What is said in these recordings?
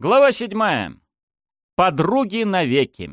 Глава седьмая. Подруги навеки.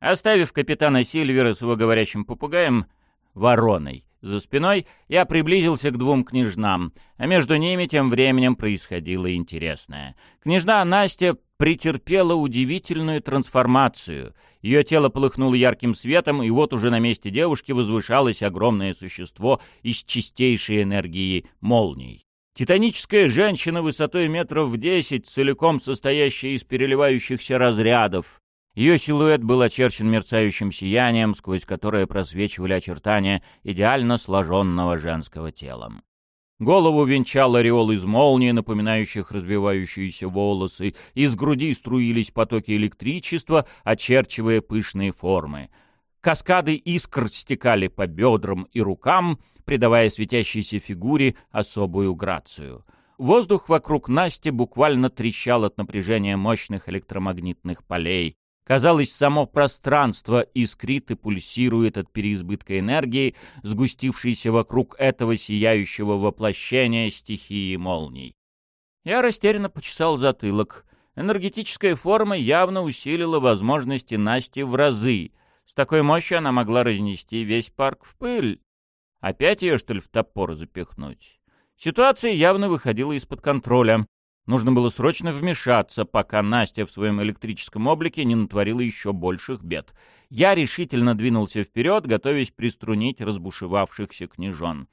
Оставив капитана Сильвера с его говорящим попугаем, вороной, за спиной, я приблизился к двум княжнам, а между ними тем временем происходило интересное. Княжна Настя претерпела удивительную трансформацию. Ее тело полыхнуло ярким светом, и вот уже на месте девушки возвышалось огромное существо из чистейшей энергии молний. Титаническая женщина высотой метров в десять, целиком состоящая из переливающихся разрядов. Ее силуэт был очерчен мерцающим сиянием, сквозь которое просвечивали очертания идеально сложенного женского тела. Голову венчал ореол из молнии, напоминающих развивающиеся волосы, из груди струились потоки электричества, очерчивая пышные формы. Каскады искр стекали по бедрам и рукам — придавая светящейся фигуре особую грацию. Воздух вокруг Насти буквально трещал от напряжения мощных электромагнитных полей. Казалось, само пространство искрит и пульсирует от переизбытка энергии, сгустившейся вокруг этого сияющего воплощения стихии молний. Я растерянно почесал затылок. Энергетическая форма явно усилила возможности Насти в разы. С такой мощью она могла разнести весь парк в пыль. Опять ее, что ли, в топор запихнуть? Ситуация явно выходила из-под контроля. Нужно было срочно вмешаться, пока Настя в своем электрическом облике не натворила еще больших бед. Я решительно двинулся вперед, готовясь приструнить разбушевавшихся княжон.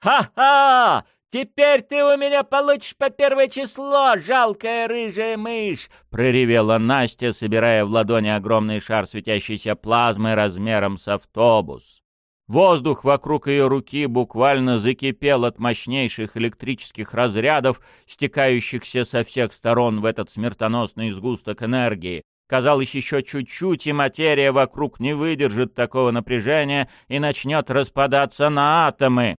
«Ха-ха! Теперь ты у меня получишь по первое число, жалкая рыжая мышь!» — проревела Настя, собирая в ладони огромный шар светящейся плазмы размером с автобус. Воздух вокруг ее руки буквально закипел от мощнейших электрических разрядов, стекающихся со всех сторон в этот смертоносный сгусток энергии. Казалось, еще чуть-чуть, и материя вокруг не выдержит такого напряжения и начнет распадаться на атомы.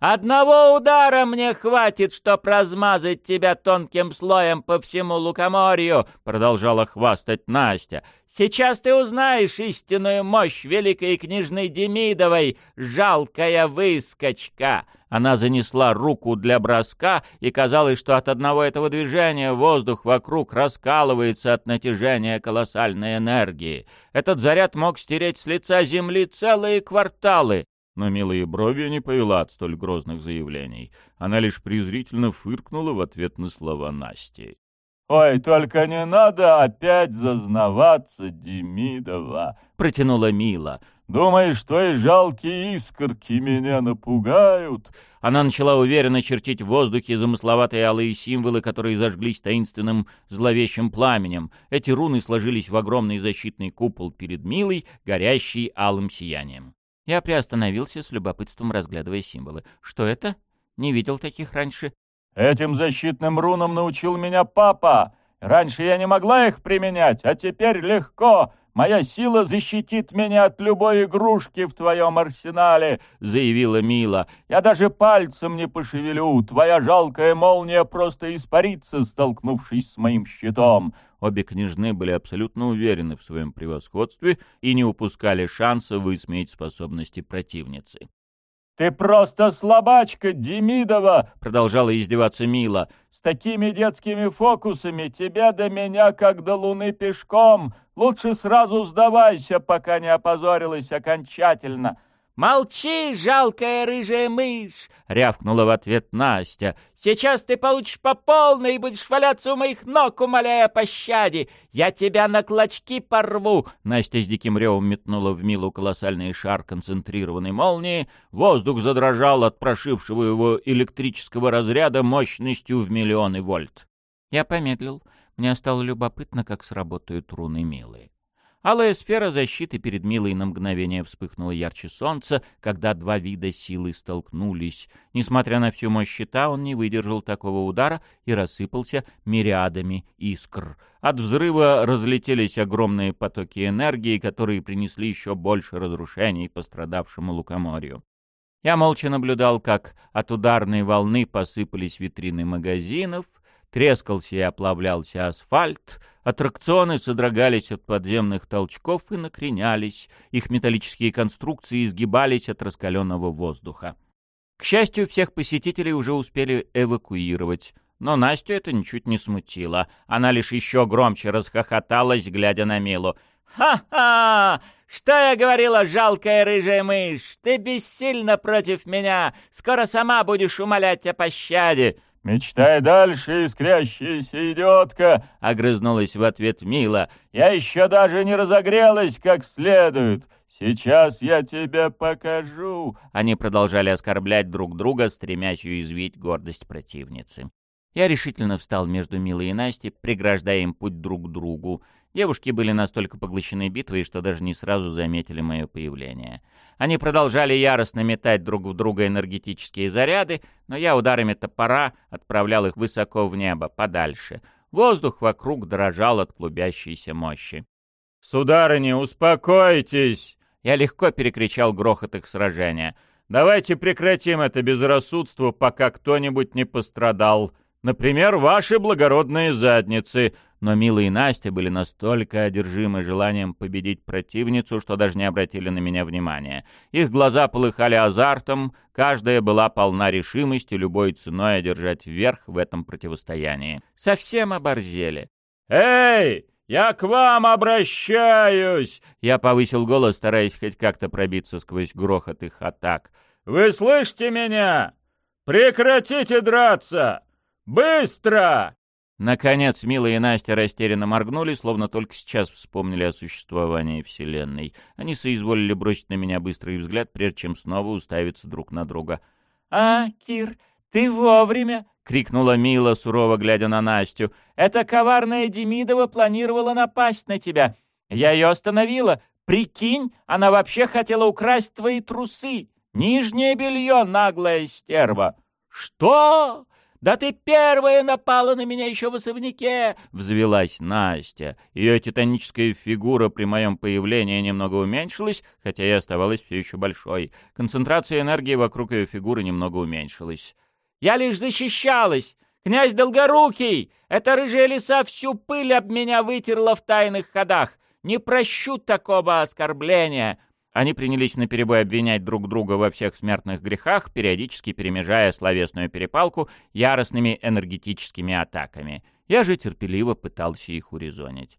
«Одного удара мне хватит, чтоб размазать тебя тонким слоем по всему лукоморью», — продолжала хвастать Настя. «Сейчас ты узнаешь истинную мощь великой княжны Демидовой, жалкая выскочка». Она занесла руку для броска, и казалось, что от одного этого движения воздух вокруг раскалывается от натяжения колоссальной энергии. Этот заряд мог стереть с лица земли целые кварталы но милые брови не повела от столь грозных заявлений. Она лишь презрительно фыркнула в ответ на слова Насти. «Ой, только не надо опять зазнаваться, Демидова!» — протянула Мила. «Думаешь, твои жалкие искорки меня напугают?» Она начала уверенно чертить в воздухе замысловатые алые символы, которые зажглись таинственным зловещим пламенем. Эти руны сложились в огромный защитный купол перед Милой, горящий алым сиянием. Я приостановился с любопытством, разглядывая символы. Что это? Не видел таких раньше. Этим защитным рунам научил меня папа. Раньше я не могла их применять, а теперь легко. Моя сила защитит меня от любой игрушки в твоем арсенале», — заявила Мила. «Я даже пальцем не пошевелю. Твоя жалкая молния просто испарится, столкнувшись с моим щитом». Обе княжны были абсолютно уверены в своем превосходстве и не упускали шанса высмеять способности противницы. «Ты просто слабачка, Демидова!» — продолжала издеваться Мила. «С такими детскими фокусами тебя до меня, как до луны пешком. Лучше сразу сдавайся, пока не опозорилась окончательно. «Молчи, жалкая рыжая мышь!» — рявкнула в ответ Настя. «Сейчас ты получишь по полной и будешь валяться у моих ног, умоляя о пощаде. Я тебя на клочки порву!» Настя с диким ревом метнула в Милу колоссальный шар концентрированной молнии. Воздух задрожал от прошившего его электрического разряда мощностью в миллионы вольт. Я помедлил. Мне стало любопытно, как сработают руны Милы. Алая сфера защиты перед Милой на мгновение вспыхнула ярче солнца, когда два вида силы столкнулись. Несмотря на всю мощь щита, он не выдержал такого удара и рассыпался мириадами искр. От взрыва разлетелись огромные потоки энергии, которые принесли еще больше разрушений пострадавшему лукоморью. Я молча наблюдал, как от ударной волны посыпались витрины магазинов, трескался и оплавлялся асфальт, аттракционы содрогались от подземных толчков и накренялись, их металлические конструкции изгибались от раскаленного воздуха. К счастью, всех посетителей уже успели эвакуировать. но Настю это ничуть не смутило. Она лишь еще громче расхохоталась, глядя на Милу. «Ха-ха! Что я говорила, жалкая рыжая мышь? Ты бессильна против меня. Скоро сама будешь умолять о пощаде». «Мечтай дальше, искрящаяся идиотка!» — огрызнулась в ответ Мила. «Я еще даже не разогрелась как следует. Сейчас я тебе покажу!» Они продолжали оскорблять друг друга, стремясь уязвить гордость противницы. Я решительно встал между Милой и Настей, преграждая им путь друг к другу. Девушки были настолько поглощены битвой, что даже не сразу заметили мое появление. Они продолжали яростно метать друг в друга энергетические заряды, но я ударами топора отправлял их высоко в небо, подальше. Воздух вокруг дрожал от клубящейся мощи. «Сударыня, успокойтесь!» Я легко перекричал грохот их сражения. «Давайте прекратим это безрассудство, пока кто-нибудь не пострадал. Например, ваши благородные задницы но Мила и Настя были настолько одержимы желанием победить противницу, что даже не обратили на меня внимания. Их глаза полыхали азартом, каждая была полна решимости любой ценой одержать верх в этом противостоянии. Совсем оборзели. «Эй, я к вам обращаюсь!» Я повысил голос, стараясь хоть как-то пробиться сквозь грохот их атак. «Вы слышите меня? Прекратите драться! Быстро!» Наконец, Мила и Настя растерянно моргнули, словно только сейчас вспомнили о существовании Вселенной. Они соизволили бросить на меня быстрый взгляд, прежде чем снова уставиться друг на друга. «А, Кир, ты вовремя!» — крикнула Мила, сурово глядя на Настю. «Эта коварная Демидова планировала напасть на тебя. Я ее остановила. Прикинь, она вообще хотела украсть твои трусы. Нижнее белье, наглая стерва!» «Что?» «Да ты первая напала на меня еще в особняке!» — взвелась Настя. Ее титаническая фигура при моем появлении немного уменьшилась, хотя и оставалась все еще большой. Концентрация энергии вокруг ее фигуры немного уменьшилась. «Я лишь защищалась! Князь Долгорукий! Эта рыжая лиса всю пыль об меня вытерла в тайных ходах! Не прощу такого оскорбления! Они принялись наперебой обвинять друг друга во всех смертных грехах, периодически перемежая словесную перепалку яростными энергетическими атаками. Я же терпеливо пытался их урезонить.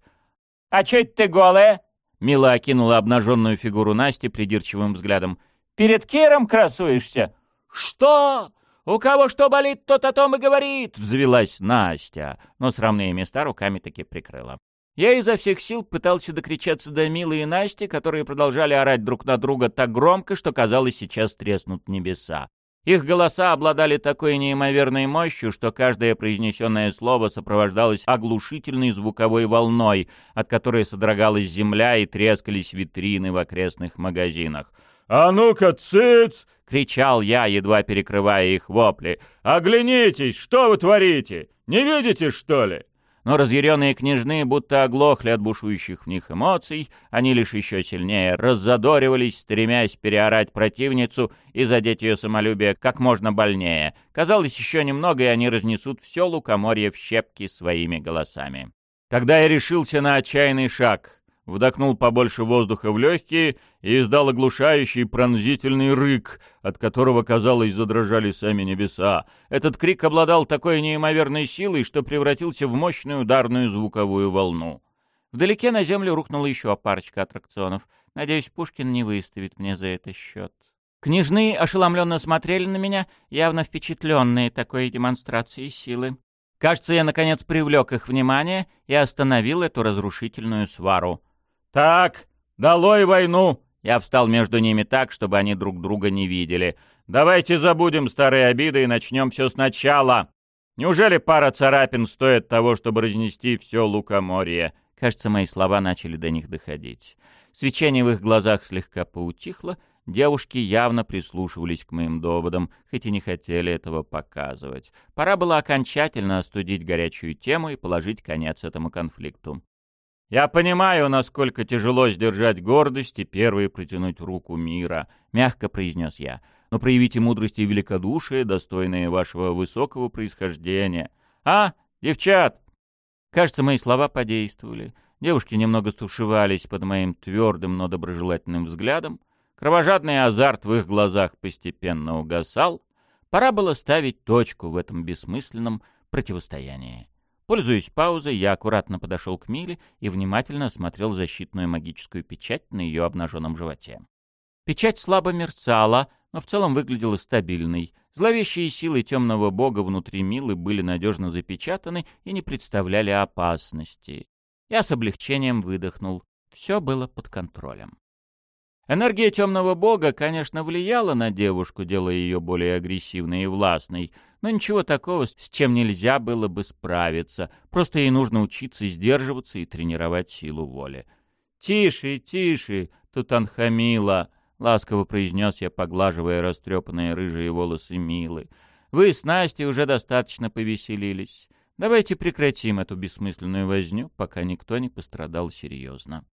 «А чё это ты голая?» Мила окинула обнаженную фигуру Насти придирчивым взглядом. «Перед Киром красуешься?» «Что? У кого что болит, тот о том и говорит!» — взвелась Настя, но срамные места руками таки прикрыла. Я изо всех сил пытался докричаться до Милы и Насти, которые продолжали орать друг на друга так громко, что казалось, сейчас треснут небеса. Их голоса обладали такой неимоверной мощью, что каждое произнесенное слово сопровождалось оглушительной звуковой волной, от которой содрогалась земля и трескались витрины в окрестных магазинах. «А ну-ка, цыц!» — кричал я, едва перекрывая их вопли. «Оглянитесь! Что вы творите? Не видите, что ли?» Но разъяренные княжны будто оглохли от бушующих в них эмоций, они лишь еще сильнее раззадоривались, стремясь переорать противницу и задеть ее самолюбие как можно больнее. Казалось, еще немного, и они разнесут все лукоморье в щепки своими голосами. Тогда я решился на отчаянный шаг — вдохнул побольше воздуха в легкие и издал оглушающий пронзительный рык, от которого, казалось, задрожали сами небеса. Этот крик обладал такой неимоверной силой, что превратился в мощную ударную звуковую волну. Вдалеке на землю рухнула еще парочка аттракционов. Надеюсь, Пушкин не выставит мне за это счет. Княжны ошеломленно смотрели на меня, явно впечатленные такой демонстрацией силы. Кажется, я, наконец, привлек их внимание и остановил эту разрушительную свару. «Так, долой войну!» Я встал между ними так, чтобы они друг друга не видели. «Давайте забудем старые обиды и начнем все сначала. Неужели пара царапин стоит того, чтобы разнести все лукоморье?» Кажется, мои слова начали до них доходить. Свечение в их глазах слегка поутихло, девушки явно прислушивались к моим доводам, хоть и не хотели этого показывать. Пора было окончательно остудить горячую тему и положить конец этому конфликту. «Я понимаю, насколько тяжело сдержать гордость и первой протянуть руку мира», — мягко произнес я. «Но проявите мудрость и великодушие, достойные вашего высокого происхождения. А, девчат!» Кажется, мои слова подействовали. Девушки немного стушевались под моим твердым, но доброжелательным взглядом. Кровожадный азарт в их глазах постепенно угасал. Пора было ставить точку в этом бессмысленном противостоянии. Пользуясь паузой, я аккуратно подошел к Миле и внимательно осмотрел защитную магическую печать на ее обнаженном животе. Печать слабо мерцала, но в целом выглядела стабильной. Зловещие силы темного бога внутри Милы были надежно запечатаны и не представляли опасности. Я с облегчением выдохнул. Все было под контролем. Энергия темного бога, конечно, влияла на девушку, делая ее более агрессивной и властной, но ничего такого, с чем нельзя было бы справиться. Просто ей нужно учиться сдерживаться и тренировать силу воли. «Тише, тише, Тутанхамила!» — ласково произнес я, поглаживая растрепанные рыжие волосы Милы. «Вы с Настей уже достаточно повеселились. Давайте прекратим эту бессмысленную возню, пока никто не пострадал серьезно».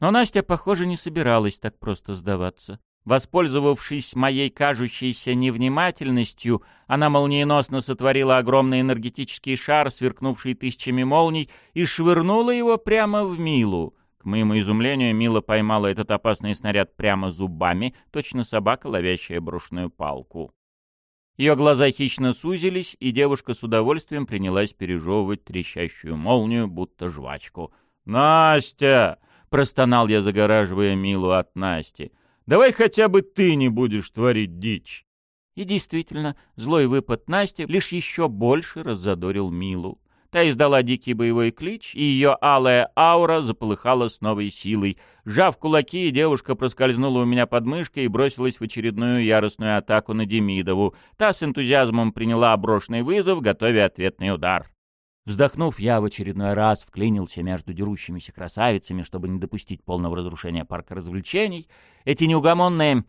Но Настя, похоже, не собиралась так просто сдаваться. Воспользовавшись моей кажущейся невнимательностью, она молниеносно сотворила огромный энергетический шар, сверкнувший тысячами молний, и швырнула его прямо в Милу. К моему изумлению, Мила поймала этот опасный снаряд прямо зубами, точно собака, ловящая брошенную палку. Ее глаза хищно сузились, и девушка с удовольствием принялась пережевывать трещащую молнию, будто жвачку. «Настя!» — простонал я, загораживая Милу от Насти. «Давай хотя бы ты не будешь творить дичь!» И действительно, злой выпад Насти лишь еще больше раззадорил Милу. Та издала дикий боевой клич, и ее алая аура заполыхала с новой силой. Сжав кулаки, девушка проскользнула у меня под мышкой и бросилась в очередную яростную атаку на Демидову. Та с энтузиазмом приняла брошенный вызов, готовя ответный удар. Вздохнув, я в очередной раз вклинился между дерущимися красавицами, чтобы не допустить полного разрушения парка развлечений. Эти неугомонные,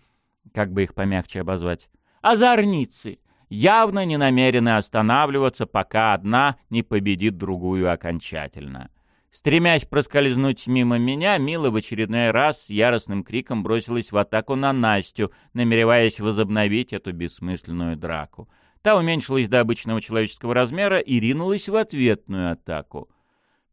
как бы их помягче обозвать, озорницы, явно не намерены останавливаться, пока одна не победит другую окончательно. Стремясь проскользнуть мимо меня, Мила в очередной раз с яростным криком бросилась в атаку на Настю, намереваясь возобновить эту бессмысленную драку. Та уменьшилась до обычного человеческого размера и ринулась в ответную атаку.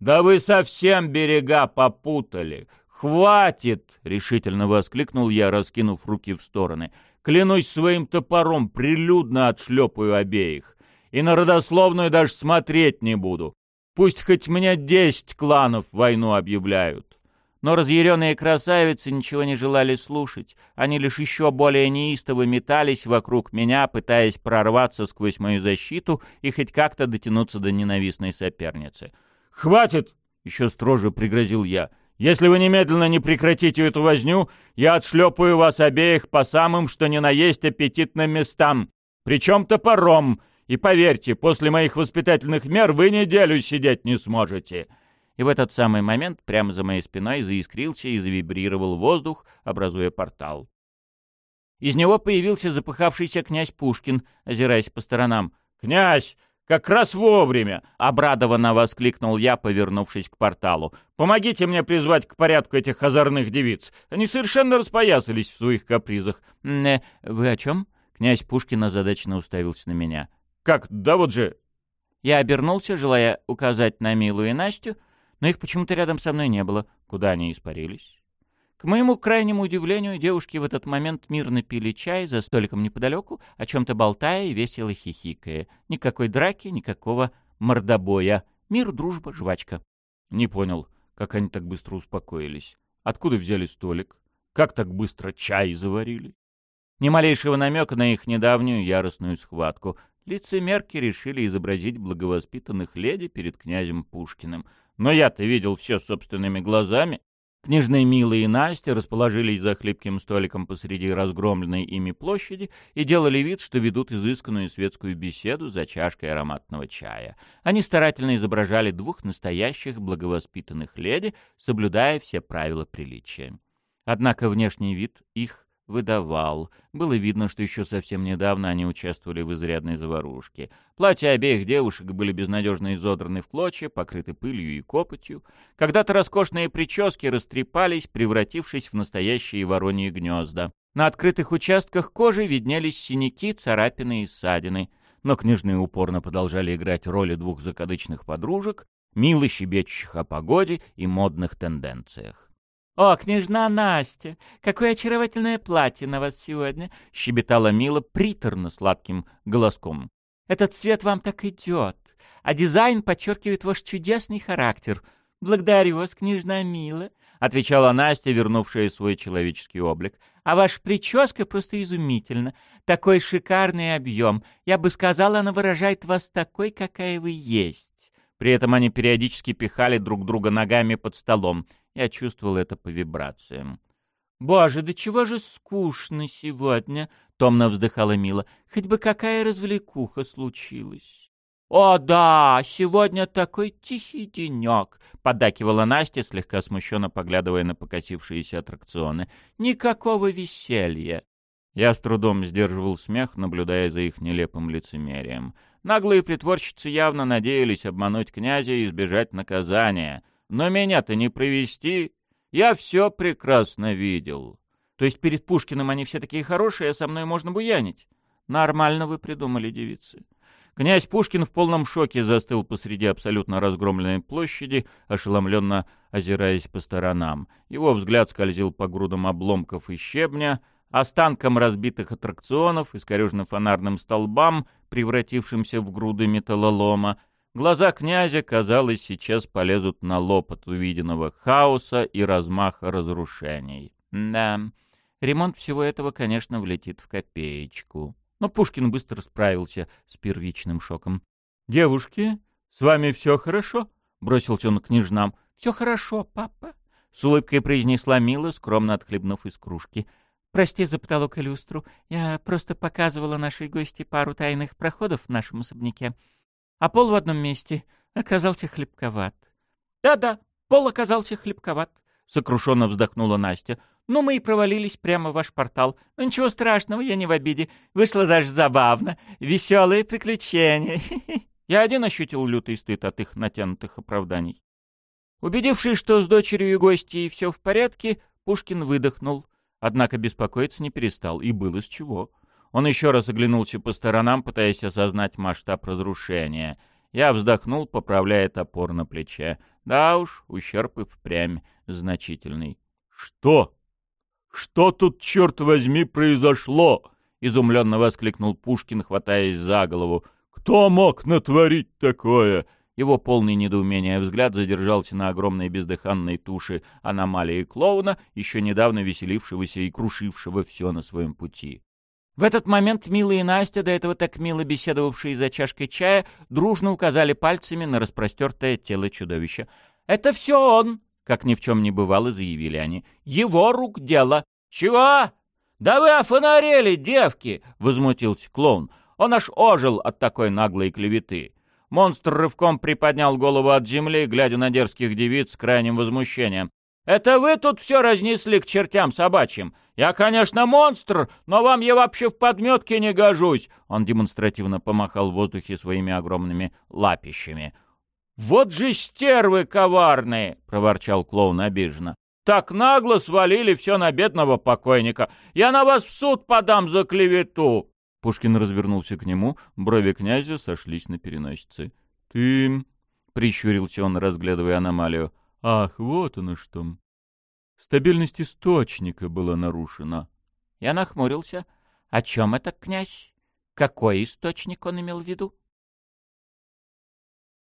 «Да вы совсем берега попутали! Хватит!» — решительно воскликнул я, раскинув руки в стороны. «Клянусь своим топором, прилюдно отшлепаю обеих. И на родословную даже смотреть не буду. Пусть хоть мне десять кланов войну объявляют». Но разъяренные красавицы ничего не желали слушать. Они лишь еще более неистово метались вокруг меня, пытаясь прорваться сквозь мою защиту и хоть как-то дотянуться до ненавистной соперницы. «Хватит!» — еще строже пригрозил я. «Если вы немедленно не прекратите эту возню, я отшлепаю вас обеих по самым, что ни на есть аппетитным местам, причем топором, и поверьте, после моих воспитательных мер вы неделю сидеть не сможете» и в этот самый момент прямо за моей спиной заискрился и завибрировал воздух, образуя портал. Из него появился запыхавшийся князь Пушкин, озираясь по сторонам. «Князь! Как раз вовремя!» — обрадованно воскликнул я, повернувшись к порталу. «Помогите мне призвать к порядку этих озорных девиц. Они совершенно распоясались в своих капризах». «Э, «Вы о чем?» — князь Пушкин озадаченно уставился на меня. «Как? Да вот же...» Я обернулся, желая указать на Милу и Настю, но их почему-то рядом со мной не было. Куда они испарились? К моему крайнему удивлению, девушки в этот момент мирно пили чай за столиком неподалеку, о чем-то болтая и весело хихикая. Никакой драки, никакого мордобоя. Мир, дружба, жвачка. Не понял, как они так быстро успокоились. Откуда взяли столик? Как так быстро чай заварили? Ни малейшего намека на их недавнюю яростную схватку. Лицемерки решили изобразить благовоспитанных леди перед князем Пушкиным — но я-то видел все собственными глазами. Княжны Мила и Настя расположились за хлипким столиком посреди разгромленной ими площади и делали вид, что ведут изысканную светскую беседу за чашкой ароматного чая. Они старательно изображали двух настоящих благовоспитанных леди, соблюдая все правила приличия. Однако внешний вид их выдавал. Было видно, что еще совсем недавно они участвовали в изрядной заварушке. Платья обеих девушек были безнадежно изодраны в клочья, покрыты пылью и копотью. Когда-то роскошные прически растрепались, превратившись в настоящие вороньи гнезда. На открытых участках кожи виднелись синяки, царапины и ссадины. Но княжны упорно продолжали играть роли двух закадычных подружек, мило щебечущих о погоде и модных тенденциях. «О, княжна Настя, какое очаровательное платье на вас сегодня!» — щебетала Мила приторно-сладким голоском. «Этот цвет вам так идет. а дизайн подчеркивает ваш чудесный характер. Благодарю вас, княжна Мила, — отвечала Настя, вернувшая свой человеческий облик. А ваша прическа просто изумительна. Такой шикарный объем. Я бы сказала, она выражает вас такой, какая вы есть. При этом они периодически пихали друг друга ногами под столом. Я чувствовал это по вибрациям. «Боже, да чего же скучно сегодня!» — томно вздыхала Мила. «Хоть бы какая развлекуха случилась!» «О, да, сегодня такой тихий денек!» — поддакивала Настя, слегка смущенно поглядывая на покосившиеся аттракционы. «Никакого веселья!» Я с трудом сдерживал смех, наблюдая за их нелепым лицемерием. Наглые притворщицы явно надеялись обмануть князя и избежать наказания. Но меня-то не провести. Я все прекрасно видел. То есть перед Пушкиным они все такие хорошие, а со мной можно буянить? Нормально вы придумали, девицы. Князь Пушкин в полном шоке застыл посреди абсолютно разгромленной площади, ошеломленно озираясь по сторонам. Его взгляд скользил по грудам обломков и щебня — останкам разбитых аттракционов, искореженным фонарным столбам, превратившимся в груды металлолома, глаза князя, казалось, сейчас полезут на лоб от увиденного хаоса и размаха разрушений. Да, ремонт всего этого, конечно, влетит в копеечку. Но Пушкин быстро справился с первичным шоком. «Девушки, с вами все хорошо?» — бросился он к княжнам. «Все хорошо, папа», — с улыбкой произнесла Мила, скромно отхлебнув из кружки — Прости за потолок и люстру. Я просто показывала нашей гости пару тайных проходов в нашем особняке. А пол в одном месте оказался хлебковат. Да-да, пол оказался хлебковат, сокрушенно вздохнула Настя. Ну, мы и провалились прямо в ваш портал. Ну, ничего страшного, я не в обиде. Вышло даже забавно. Веселые приключения. Я один ощутил лютый стыд от их натянутых оправданий. Убедившись, что с дочерью и гостьей все в порядке, Пушкин выдохнул. Однако беспокоиться не перестал, и было с чего. Он еще раз оглянулся по сторонам, пытаясь осознать масштаб разрушения. Я вздохнул, поправляя топор на плече. Да уж, ущерб и впрямь значительный. «Что? Что тут, черт возьми, произошло?» — изумленно воскликнул Пушкин, хватаясь за голову. «Кто мог натворить такое?» Его полный недоумения взгляд задержался на огромной бездыханной туше аномалии клоуна, еще недавно веселившегося и крушившего все на своем пути. В этот момент Мила и Настя, до этого так мило беседовавшие за чашкой чая, дружно указали пальцами на распростертое тело чудовища. «Это все он!» — как ни в чем не бывало, заявили они. «Его рук дело!» «Чего? Да вы офонарели, девки!» — возмутился клоун. «Он аж ожил от такой наглой клеветы. Монстр рывком приподнял голову от земли, глядя на дерзких девиц с крайним возмущением. «Это вы тут все разнесли к чертям собачьим? Я, конечно, монстр, но вам я вообще в подметке не гожусь!» Он демонстративно помахал в воздухе своими огромными лапищами. «Вот же стервы коварные!» — проворчал клоун обиженно. «Так нагло свалили все на бедного покойника! Я на вас в суд подам за клевету!» Пушкин развернулся к нему, брови князя сошлись на переносице. — Ты... — прищурился он, разглядывая аномалию. — Ах, вот оно что. Стабильность источника была нарушена. Я нахмурился. — О чем это, князь? Какой источник он имел в виду?